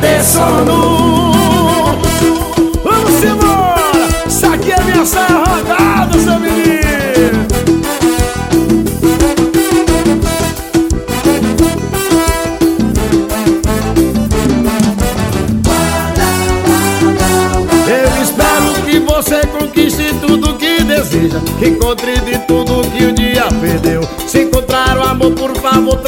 cadê sono? Vamos embora! Isso aqui é minha saia rodada, seu menino! Eu espero que você conquiste tudo que deseja Encontre de tudo que um dia perdeu Se encontrar o amor, por favor,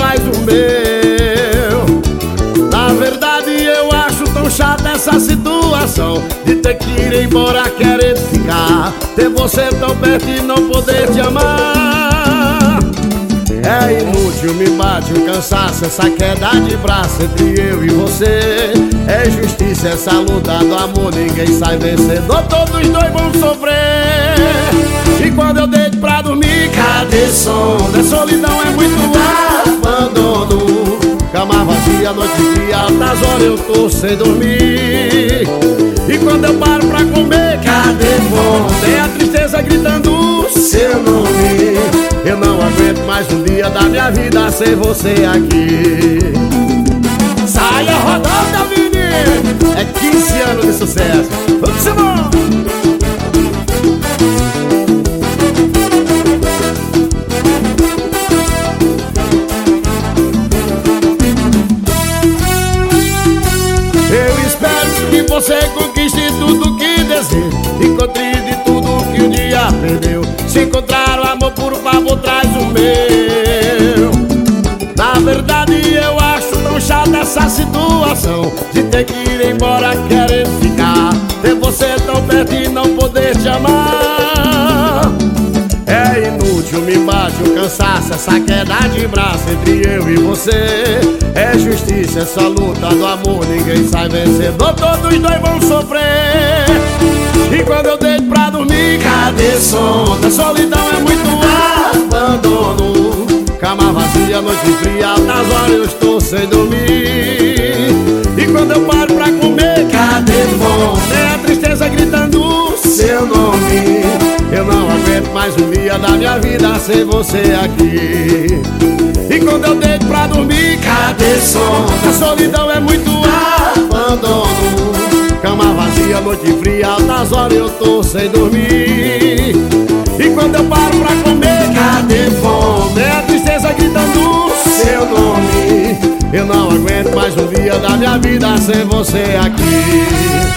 essa situação De ter que ir embora querendo ficar Ter você tão perto e não poder te amar. É inútil, me bate o cansaço Essa queda de braço entre eu e você. É justiça essa luta do amor Ninguém sai vencedor, todos dois vão sofrer. E quando eu deito pra dormir Cadê sono? A solidão é muito abandono. Cama vazia, noite fria, altas horas eu tô sem dormir É a tristeza gritando seu nome Eu não aguento mais um dia da minha vida sem você aqui Saia rodada, menino! É 15 anos de sucesso Vamos embora! Eu espero que você conquiste tudo que deseja Encontre um dia perdeu. Se encontrar o amor, por favor, traz o meu. Na verdade eu acho tão chata essa situação De ter que ir embora querendo ficar Ter você tão perto e não poder te amar. É inútil, me bate o cansaço Essa queda de braço entre eu e você. É justiça essa luta do amor Ninguém sai vencedor, todos dois vão sofrer Cadê sono? A solidão é muito abandono Cama vazia, noite fria Altas horas eu estou sem dormir E quando eu paro pra comer Cadê fome? É a tristeza gritando seu nome eu não aguento mais um dia da minha vida sem você aqui E quando eu deito pra dormir, cadê som? A solidão é muito abandono Cama vazia, noite fria, altas horas eu tô sem dormir Eu não aguento mais um dia da minha vida sem você aqui